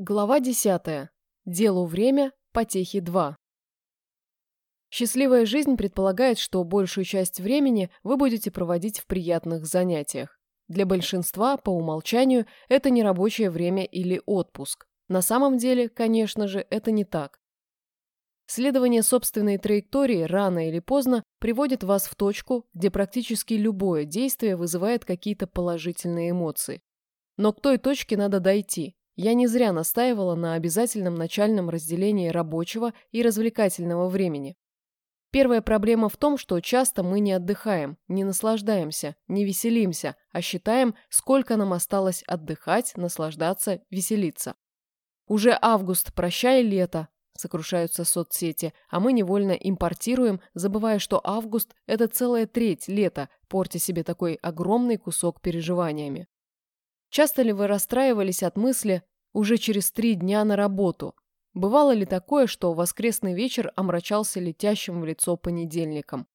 Глава 10. Делу время, потехи 2. Счастливая жизнь предполагает, что большую часть времени вы будете проводить в приятных занятиях. Для большинства, по умолчанию, это не рабочее время или отпуск. На самом деле, конечно же, это не так. Следование собственной траектории рано или поздно приводит вас в точку, где практически любое действие вызывает какие-то положительные эмоции. Но к той точке надо дойти – я не зря настаивала на обязательном начальном разделении рабочего и развлекательного времени. Первая проблема в том, что часто мы не отдыхаем, не наслаждаемся, не веселимся, а считаем, сколько нам осталось отдыхать, наслаждаться, веселиться. Уже август, прощай лето, сокрушаются соцсети, а мы невольно импортируем, забывая, что август – это целая треть лета, портя себе такой огромный кусок переживаниями. Часто ли вы расстраивались от мысли уже через три дня на работу? Бывало ли такое, что воскресный вечер омрачался летящим в лицо понедельником?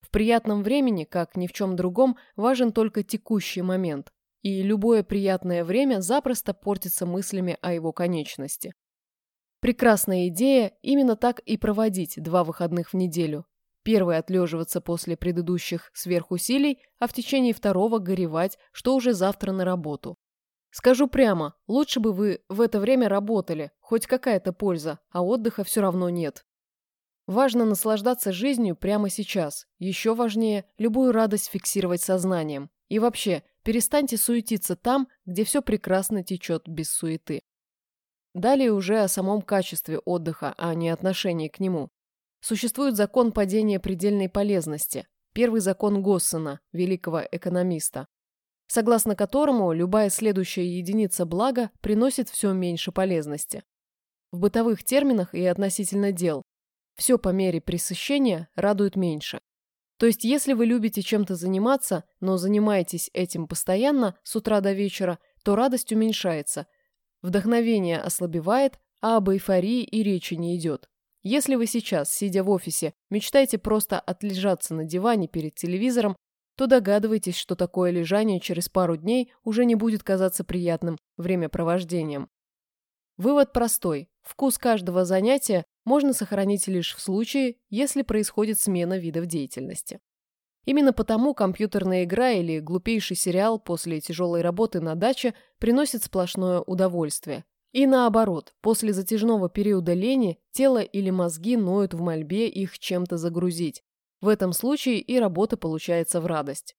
В приятном времени, как ни в чем другом, важен только текущий момент, и любое приятное время запросто портится мыслями о его конечности. Прекрасная идея именно так и проводить два выходных в неделю. Первый отлеживаться после предыдущих сверхусилий, а в течение второго горевать, что уже завтра на работу. Скажу прямо, лучше бы вы в это время работали, хоть какая-то польза, а отдыха все равно нет. Важно наслаждаться жизнью прямо сейчас. Еще важнее – любую радость фиксировать сознанием. И вообще, перестаньте суетиться там, где все прекрасно течет без суеты. Далее уже о самом качестве отдыха, а не отношении к нему. Существует закон падения предельной полезности. Первый закон Госсена, великого экономиста согласно которому любая следующая единица блага приносит все меньше полезности. В бытовых терминах и относительно дел все по мере пресыщения радует меньше. То есть, если вы любите чем-то заниматься, но занимаетесь этим постоянно с утра до вечера, то радость уменьшается, вдохновение ослабевает, а об эйфории и речи не идет. Если вы сейчас, сидя в офисе, мечтаете просто отлежаться на диване перед телевизором, то догадывайтесь, что такое лежание через пару дней уже не будет казаться приятным времяпровождением. Вывод простой. Вкус каждого занятия можно сохранить лишь в случае, если происходит смена видов деятельности. Именно потому компьютерная игра или глупейший сериал после тяжелой работы на даче приносит сплошное удовольствие. И наоборот, после затяжного периода лени тело или мозги ноют в мольбе их чем-то загрузить, в этом случае и работа получается в радость.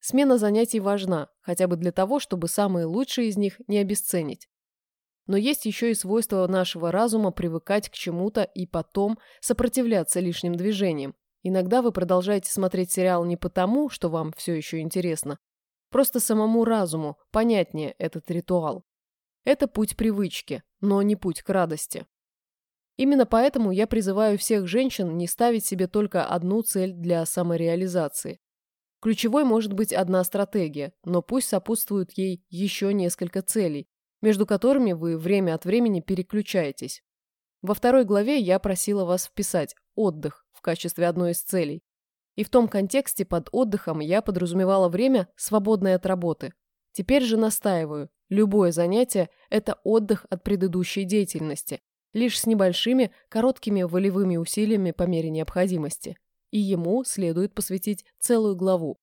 Смена занятий важна, хотя бы для того, чтобы самые лучшие из них не обесценить. Но есть еще и свойство нашего разума привыкать к чему-то и потом сопротивляться лишним движениям. Иногда вы продолжаете смотреть сериал не потому, что вам все еще интересно. Просто самому разуму понятнее этот ритуал. Это путь привычки, но не путь к радости. Именно поэтому я призываю всех женщин не ставить себе только одну цель для самореализации. Ключевой может быть одна стратегия, но пусть сопутствует ей еще несколько целей, между которыми вы время от времени переключаетесь. Во второй главе я просила вас вписать «отдых» в качестве одной из целей. И в том контексте под отдыхом я подразумевала время, свободное от работы. Теперь же настаиваю, любое занятие – это отдых от предыдущей деятельности, лишь с небольшими, короткими волевыми усилиями по мере необходимости. И ему следует посвятить целую главу.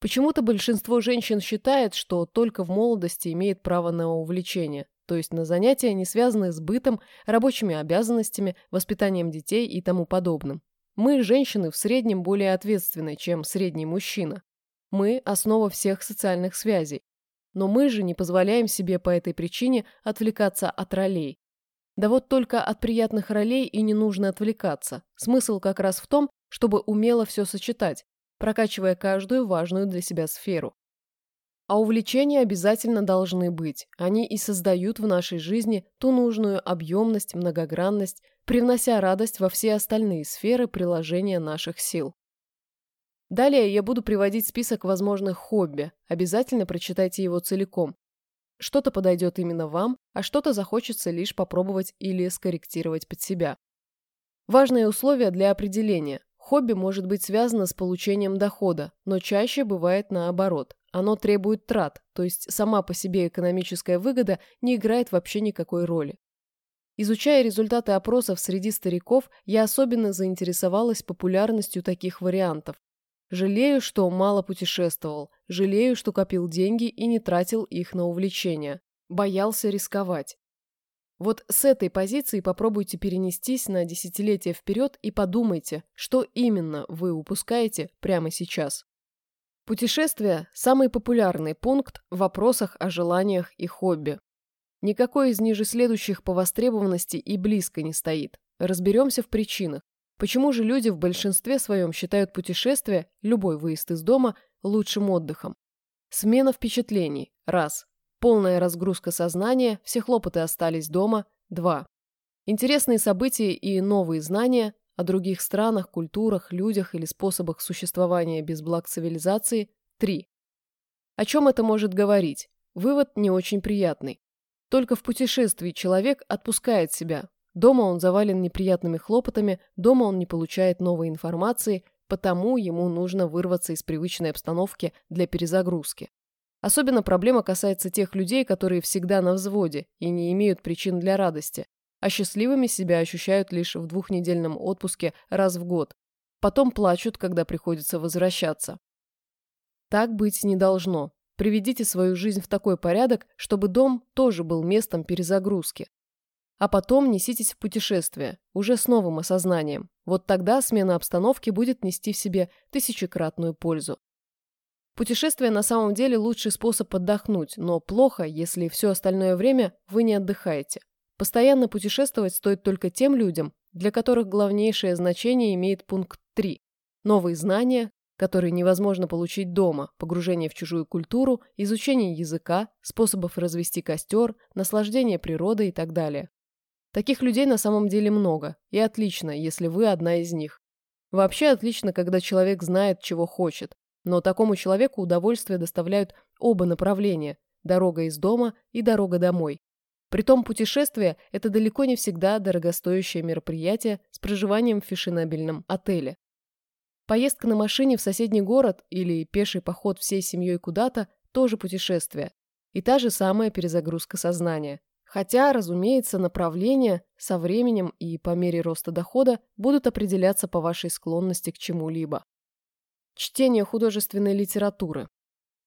Почему-то большинство женщин считает, что только в молодости имеет право на увлечение, то есть на занятия, не связанные с бытом, рабочими обязанностями, воспитанием детей и тому подобным. Мы, женщины, в среднем более ответственны, чем средний мужчина. Мы – основа всех социальных связей. Но мы же не позволяем себе по этой причине отвлекаться от ролей, да вот только от приятных ролей и не нужно отвлекаться. Смысл как раз в том, чтобы умело все сочетать, прокачивая каждую важную для себя сферу. А увлечения обязательно должны быть. Они и создают в нашей жизни ту нужную объемность, многогранность, привнося радость во все остальные сферы приложения наших сил. Далее я буду приводить список возможных хобби. Обязательно прочитайте его целиком. Что-то подойдет именно вам, а что-то захочется лишь попробовать или скорректировать под себя. Важные условия для определения. Хобби может быть связано с получением дохода, но чаще бывает наоборот. Оно требует трат, то есть сама по себе экономическая выгода не играет вообще никакой роли. Изучая результаты опросов среди стариков, я особенно заинтересовалась популярностью таких вариантов. Жалею, что мало путешествовал, жалею, что копил деньги и не тратил их на увлечения. Боялся рисковать. Вот с этой позиции попробуйте перенестись на десятилетия вперед и подумайте, что именно вы упускаете прямо сейчас. Путешествия – самый популярный пункт в вопросах о желаниях и хобби. Никакой из ниже следующих по востребованности и близко не стоит. Разберемся в причинах. Почему же люди в большинстве своем считают путешествие, любой выезд из дома, лучшим отдыхом? Смена впечатлений – раз. Полная разгрузка сознания, все хлопоты остались дома – два. Интересные события и новые знания о других странах, культурах, людях или способах существования без благ цивилизации – три. О чем это может говорить? Вывод не очень приятный. Только в путешествии человек отпускает себя. Дома он завален неприятными хлопотами, дома он не получает новой информации, потому ему нужно вырваться из привычной обстановки для перезагрузки. Особенно проблема касается тех людей, которые всегда на взводе и не имеют причин для радости, а счастливыми себя ощущают лишь в двухнедельном отпуске раз в год. Потом плачут, когда приходится возвращаться. Так быть не должно. Приведите свою жизнь в такой порядок, чтобы дом тоже был местом перезагрузки. А потом неситесь в путешествие, уже с новым осознанием. Вот тогда смена обстановки будет нести в себе тысячекратную пользу. Путешествие на самом деле лучший способ отдохнуть, но плохо, если все остальное время вы не отдыхаете. Постоянно путешествовать стоит только тем людям, для которых главнейшее значение имеет пункт 3 – новые знания, которые невозможно получить дома, погружение в чужую культуру, изучение языка, способов развести костер, наслаждение природой и так далее. Таких людей на самом деле много, и отлично, если вы одна из них. Вообще отлично, когда человек знает, чего хочет, но такому человеку удовольствие доставляют оба направления – дорога из дома и дорога домой. Притом путешествие – это далеко не всегда дорогостоящее мероприятие с проживанием в фешенебельном отеле. Поездка на машине в соседний город или пеший поход всей семьей куда-то – тоже путешествие. И та же самая перезагрузка сознания. Хотя, разумеется, направления со временем и по мере роста дохода будут определяться по вашей склонности к чему-либо. Чтение художественной литературы.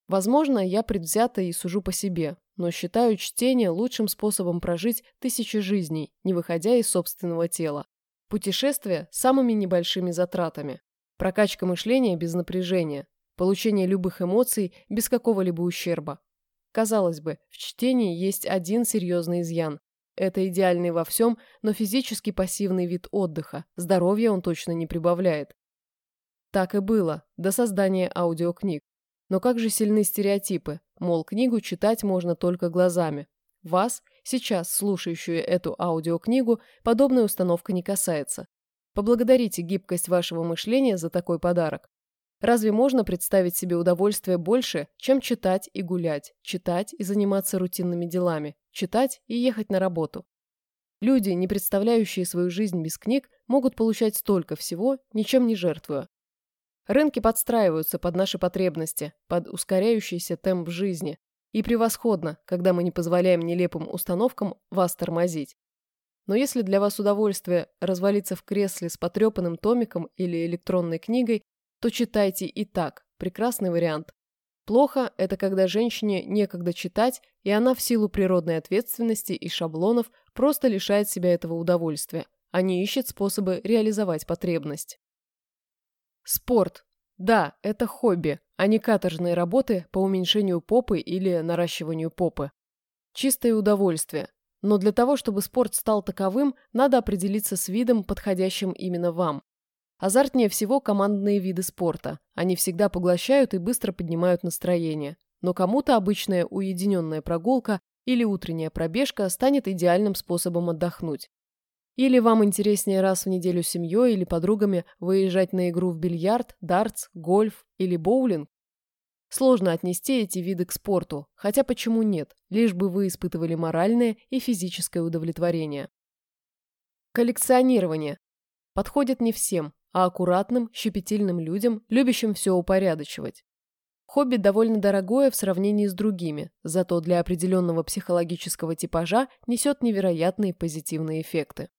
Возможно, я предвзята и сужу по себе, но считаю чтение лучшим способом прожить тысячи жизней, не выходя из собственного тела. Путешествия самыми небольшими затратами. Прокачка мышления без напряжения, получение любых эмоций без какого-либо ущерба. Казалось бы, в чтении есть один серьезный изъян. Это идеальный во всем, но физически пассивный вид отдыха. Здоровья он точно не прибавляет. Так и было, до создания аудиокниг. Но как же сильны стереотипы, мол, книгу читать можно только глазами. Вас, сейчас слушающую эту аудиокнигу, подобная установка не касается. Поблагодарите гибкость вашего мышления за такой подарок. Разве можно представить себе удовольствие больше, чем читать и гулять, читать и заниматься рутинными делами, читать и ехать на работу? Люди, не представляющие свою жизнь без книг, могут получать столько всего, ничем не жертвуя. Рынки подстраиваются под наши потребности, под ускоряющийся темп жизни. И превосходно, когда мы не позволяем нелепым установкам вас тормозить. Но если для вас удовольствие развалиться в кресле с потрепанным томиком или электронной книгой, то читайте и так. Прекрасный вариант. Плохо – это когда женщине некогда читать, и она в силу природной ответственности и шаблонов просто лишает себя этого удовольствия, а не ищет способы реализовать потребность. Спорт. Да, это хобби, а не каторжные работы по уменьшению попы или наращиванию попы. Чистое удовольствие, но для того, чтобы спорт стал таковым, надо определиться с видом, подходящим именно вам. Азартнее всего командные виды спорта. Они всегда поглощают и быстро поднимают настроение. Но кому-то обычная уединенная прогулка или утренняя пробежка станет идеальным способом отдохнуть. Или вам интереснее раз в неделю с семьей или подругами выезжать на игру в бильярд, дартс, гольф или боулинг? Сложно отнести эти виды к спорту, хотя почему нет, лишь бы вы испытывали моральное и физическое удовлетворение. Коллекционирование. Подходит не всем, а аккуратным, щепетильным людям, любящим все упорядочивать. Хобби довольно дорогое в сравнении с другими, зато для определенного психологического типажа несет невероятные позитивные эффекты.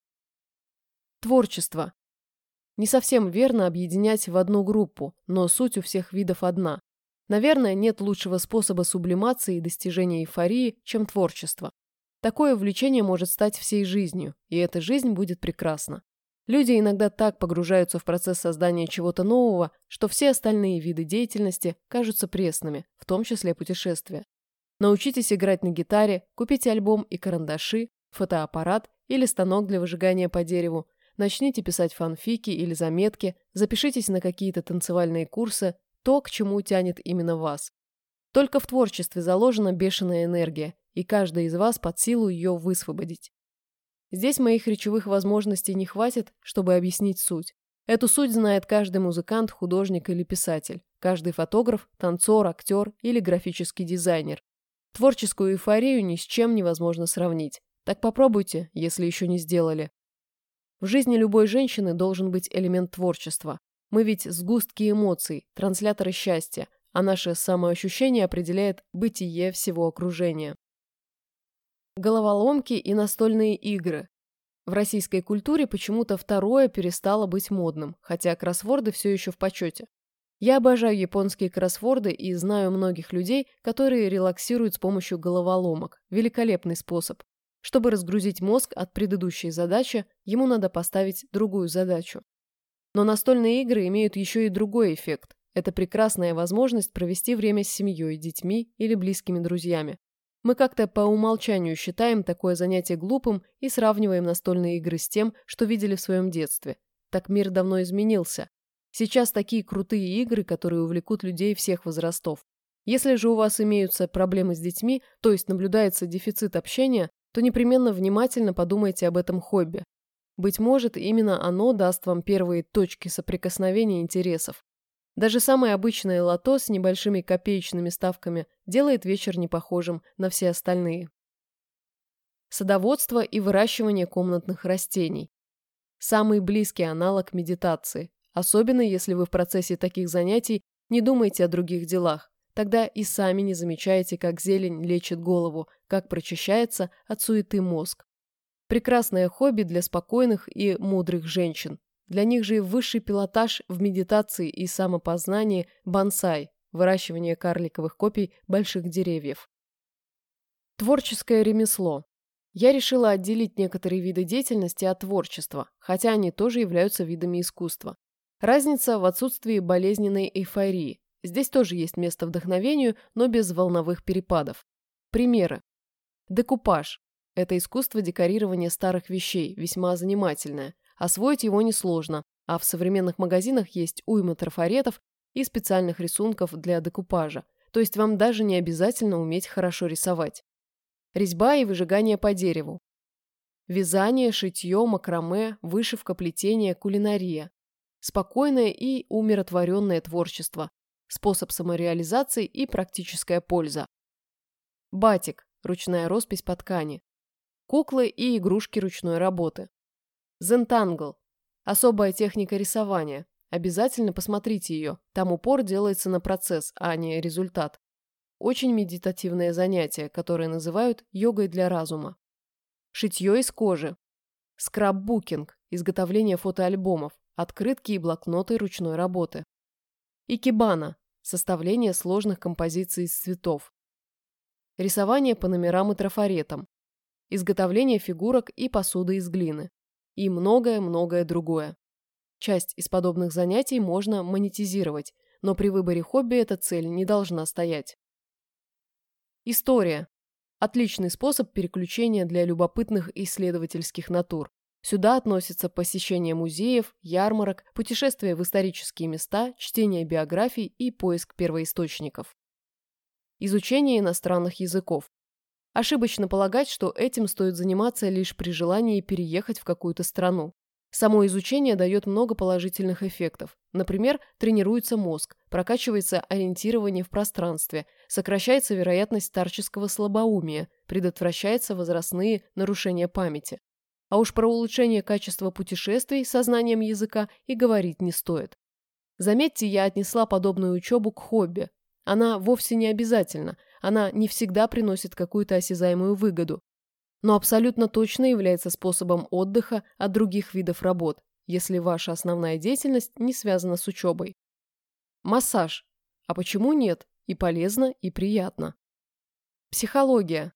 Творчество. Не совсем верно объединять в одну группу, но суть у всех видов одна. Наверное, нет лучшего способа сублимации и достижения эйфории, чем творчество. Такое увлечение может стать всей жизнью, и эта жизнь будет прекрасна. Люди иногда так погружаются в процесс создания чего-то нового, что все остальные виды деятельности кажутся пресными, в том числе путешествия. Научитесь играть на гитаре, купите альбом и карандаши, фотоаппарат или станок для выжигания по дереву, начните писать фанфики или заметки, запишитесь на какие-то танцевальные курсы, то, к чему тянет именно вас. Только в творчестве заложена бешеная энергия, и каждый из вас под силу ее высвободить. Здесь моих речевых возможностей не хватит, чтобы объяснить суть. Эту суть знает каждый музыкант, художник или писатель, каждый фотограф, танцор, актер или графический дизайнер. Творческую эйфорию ни с чем невозможно сравнить. Так попробуйте, если еще не сделали. В жизни любой женщины должен быть элемент творчества. Мы ведь сгустки эмоций, трансляторы счастья, а наше самоощущение определяет бытие всего окружения. Головоломки и настольные игры. В российской культуре почему-то второе перестало быть модным, хотя кроссворды все еще в почете. Я обожаю японские кроссворды и знаю многих людей, которые релаксируют с помощью головоломок. Великолепный способ. Чтобы разгрузить мозг от предыдущей задачи, ему надо поставить другую задачу. Но настольные игры имеют еще и другой эффект. Это прекрасная возможность провести время с семьей, детьми или близкими друзьями. Мы как-то по умолчанию считаем такое занятие глупым и сравниваем настольные игры с тем, что видели в своем детстве. Так мир давно изменился. Сейчас такие крутые игры, которые увлекут людей всех возрастов. Если же у вас имеются проблемы с детьми, то есть наблюдается дефицит общения, то непременно внимательно подумайте об этом хобби. Быть может, именно оно даст вам первые точки соприкосновения интересов. Даже самое обычное лото с небольшими копеечными ставками делает вечер непохожим на все остальные. Садоводство и выращивание комнатных растений. Самый близкий аналог медитации, особенно если вы в процессе таких занятий не думаете о других делах. Тогда и сами не замечаете, как зелень лечит голову, как прочищается от суеты мозг. Прекрасное хобби для спокойных и мудрых женщин, для них же и высший пилотаж в медитации и самопознании – бонсай – выращивание карликовых копий больших деревьев. Творческое ремесло. Я решила отделить некоторые виды деятельности от творчества, хотя они тоже являются видами искусства. Разница в отсутствии болезненной эйфории. Здесь тоже есть место вдохновению, но без волновых перепадов. Примеры. Декупаж. Это искусство декорирования старых вещей, весьма занимательное. Освоить его несложно, а в современных магазинах есть уйма трафаретов и специальных рисунков для декупажа, то есть вам даже не обязательно уметь хорошо рисовать. Резьба и выжигание по дереву. Вязание, шитье, макраме, вышивка, плетение, кулинария. Спокойное и умиротворенное творчество. Способ самореализации и практическая польза. Батик – ручная роспись по ткани. Куклы и игрушки ручной работы. Зентангл. Особая техника рисования. Обязательно посмотрите ее. Там упор делается на процесс, а не результат. Очень медитативное занятие, которое называют йогой для разума. Шитье из кожи. Скраббукинг. Изготовление фотоальбомов. Открытки и блокноты ручной работы. Икебана. Составление сложных композиций из цветов. Рисование по номерам и трафаретам. Изготовление фигурок и посуды из глины и многое-многое другое. Часть из подобных занятий можно монетизировать, но при выборе хобби эта цель не должна стоять. История. Отличный способ переключения для любопытных исследовательских натур. Сюда относятся посещение музеев, ярмарок, путешествия в исторические места, чтение биографий и поиск первоисточников. Изучение иностранных языков. Ошибочно полагать, что этим стоит заниматься лишь при желании переехать в какую-то страну. Само изучение дает много положительных эффектов. Например, тренируется мозг, прокачивается ориентирование в пространстве, сокращается вероятность старческого слабоумия, предотвращается возрастные нарушения памяти. А уж про улучшение качества путешествий со знанием языка и говорить не стоит. Заметьте, я отнесла подобную учебу к хобби. Она вовсе не обязательна, она не всегда приносит какую-то осязаемую выгоду, но абсолютно точно является способом отдыха от других видов работ, если ваша основная деятельность не связана с учебой. Массаж. А почему нет? И полезно, и приятно. Психология.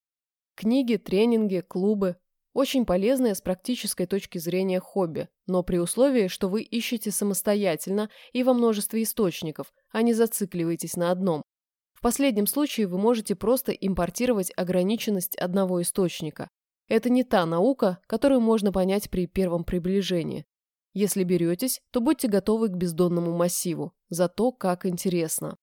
Книги, тренинги, клубы. Очень полезное с практической точки зрения хобби, но при условии, что вы ищете самостоятельно и во множестве источников, а не зацикливаетесь на одном. В последнем случае вы можете просто импортировать ограниченность одного источника. Это не та наука, которую можно понять при первом приближении. Если беретесь, то будьте готовы к бездонному массиву. Зато как интересно.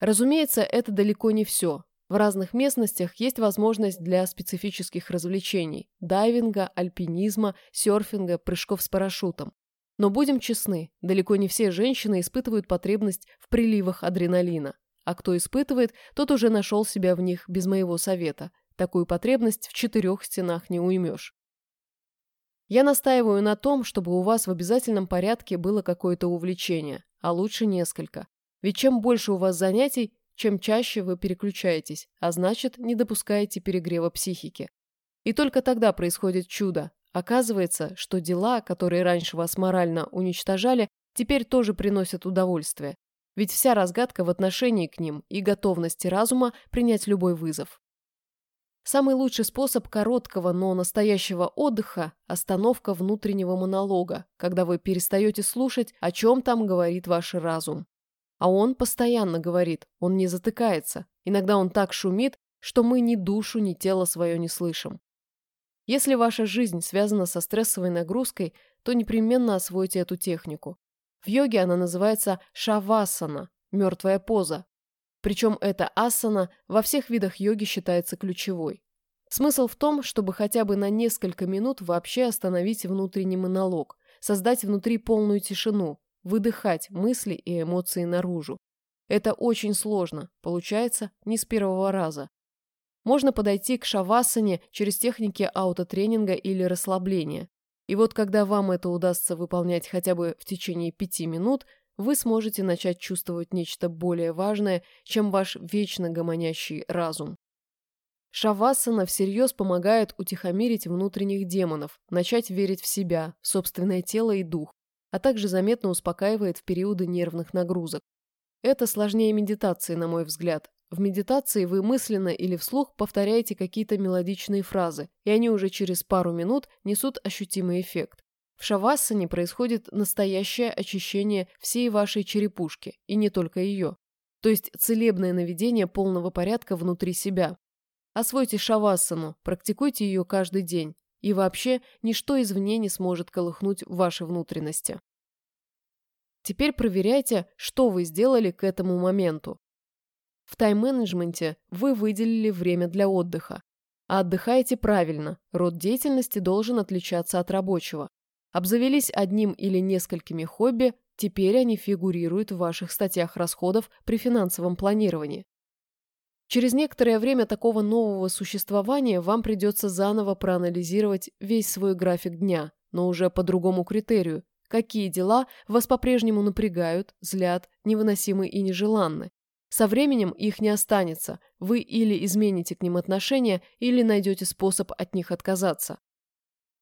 Разумеется, это далеко не все. В разных местностях есть возможность для специфических развлечений – дайвинга, альпинизма, серфинга, прыжков с парашютом. Но будем честны, далеко не все женщины испытывают потребность в приливах адреналина. А кто испытывает, тот уже нашел себя в них без моего совета. Такую потребность в четырех стенах не уймешь. Я настаиваю на том, чтобы у вас в обязательном порядке было какое-то увлечение, а лучше несколько. Ведь чем больше у вас занятий, чем чаще вы переключаетесь, а значит, не допускаете перегрева психики. И только тогда происходит чудо. Оказывается, что дела, которые раньше вас морально уничтожали, теперь тоже приносят удовольствие. Ведь вся разгадка в отношении к ним и готовности разума принять любой вызов. Самый лучший способ короткого, но настоящего отдыха – остановка внутреннего монолога, когда вы перестаете слушать, о чем там говорит ваш разум. А он постоянно говорит, он не затыкается. Иногда он так шумит, что мы ни душу, ни тело свое не слышим. Если ваша жизнь связана со стрессовой нагрузкой, то непременно освойте эту технику. В йоге она называется шавасана – мертвая поза, причем эта асана во всех видах йоги считается ключевой. Смысл в том, чтобы хотя бы на несколько минут вообще остановить внутренний монолог, создать внутри полную тишину, выдыхать мысли и эмоции наружу. Это очень сложно, получается не с первого раза. Можно подойти к шавасане через техники аутотренинга или расслабления. И вот когда вам это удастся выполнять хотя бы в течение пяти минут – вы сможете начать чувствовать нечто более важное, чем ваш вечно гомонящий разум. Шавасана всерьез помогает утихомирить внутренних демонов, начать верить в себя, в собственное тело и дух, а также заметно успокаивает в периоды нервных нагрузок. Это сложнее медитации, на мой взгляд. В медитации вы мысленно или вслух повторяете какие-то мелодичные фразы, и они уже через пару минут несут ощутимый эффект. В шавассане происходит настоящее очищение всей вашей черепушки, и не только ее. То есть целебное наведение полного порядка внутри себя. Освойте шавассану, практикуйте ее каждый день, и вообще ничто извне не сможет колыхнуть ваши внутренности. Теперь проверяйте, что вы сделали к этому моменту. В тайм-менеджменте вы выделили время для отдыха. А отдыхаете правильно, род деятельности должен отличаться от рабочего. Обзавелись одним или несколькими хобби, теперь они фигурируют в ваших статьях расходов при финансовом планировании. Через некоторое время такого нового существования вам придется заново проанализировать весь свой график дня, но уже по другому критерию, какие дела вас по-прежнему напрягают, злят, невыносимы и нежеланны. Со временем их не останется, вы или измените к ним отношения, или найдете способ от них отказаться.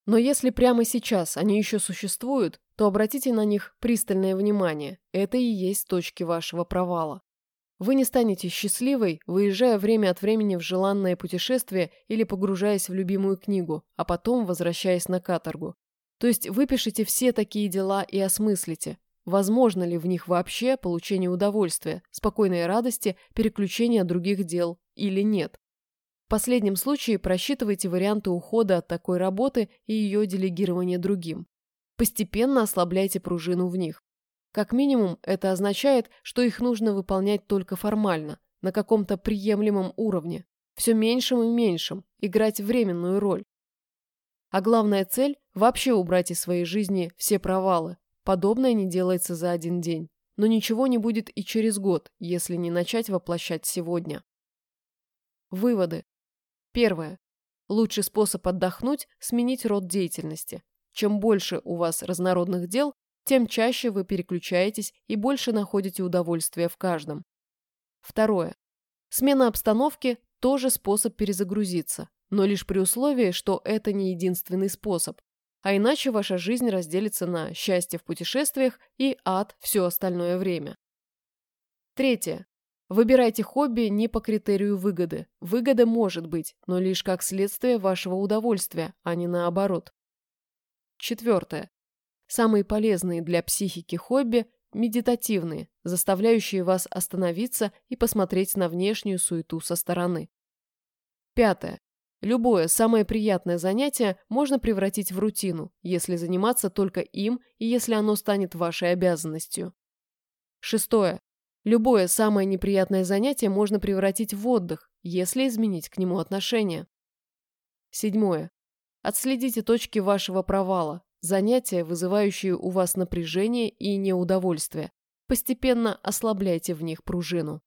Но если прямо сейчас они еще существуют, то обратите на них пристальное внимание. Это и есть точки вашего провала. Вы не станете счастливой, выезжая время от времени в желанное путешествие или погружаясь в любимую книгу, а потом возвращаясь на каторгу. То есть выпишите все такие дела и осмыслите, возможно ли в них вообще получение удовольствия, спокойной радости, переключение других дел или нет последнем случае просчитывайте варианты ухода от такой работы и ее делегирования другим. Постепенно ослабляйте пружину в них. Как минимум, это означает, что их нужно выполнять только формально, на каком-то приемлемом уровне, все меньшим и меньшим, играть временную роль. А главная цель – вообще убрать из своей жизни все провалы. Подобное не делается за один день. Но ничего не будет и через год, если не начать воплощать сегодня. Выводы. Первое. Лучший способ отдохнуть – сменить род деятельности. Чем больше у вас разнородных дел, тем чаще вы переключаетесь и больше находите удовольствие в каждом. Второе. Смена обстановки – тоже способ перезагрузиться, но лишь при условии, что это не единственный способ. А иначе ваша жизнь разделится на счастье в путешествиях и ад все остальное время. Третье. Выбирайте хобби не по критерию выгоды. Выгода может быть, но лишь как следствие вашего удовольствия, а не наоборот. Четвертое. Самые полезные для психики хобби – медитативные, заставляющие вас остановиться и посмотреть на внешнюю суету со стороны. Пятое. Любое самое приятное занятие можно превратить в рутину, если заниматься только им и если оно станет вашей обязанностью. Шестое. Любое самое неприятное занятие можно превратить в отдых, если изменить к нему отношение. Седьмое. Отследите точки вашего провала, занятия, вызывающие у вас напряжение и неудовольствие. Постепенно ослабляйте в них пружину.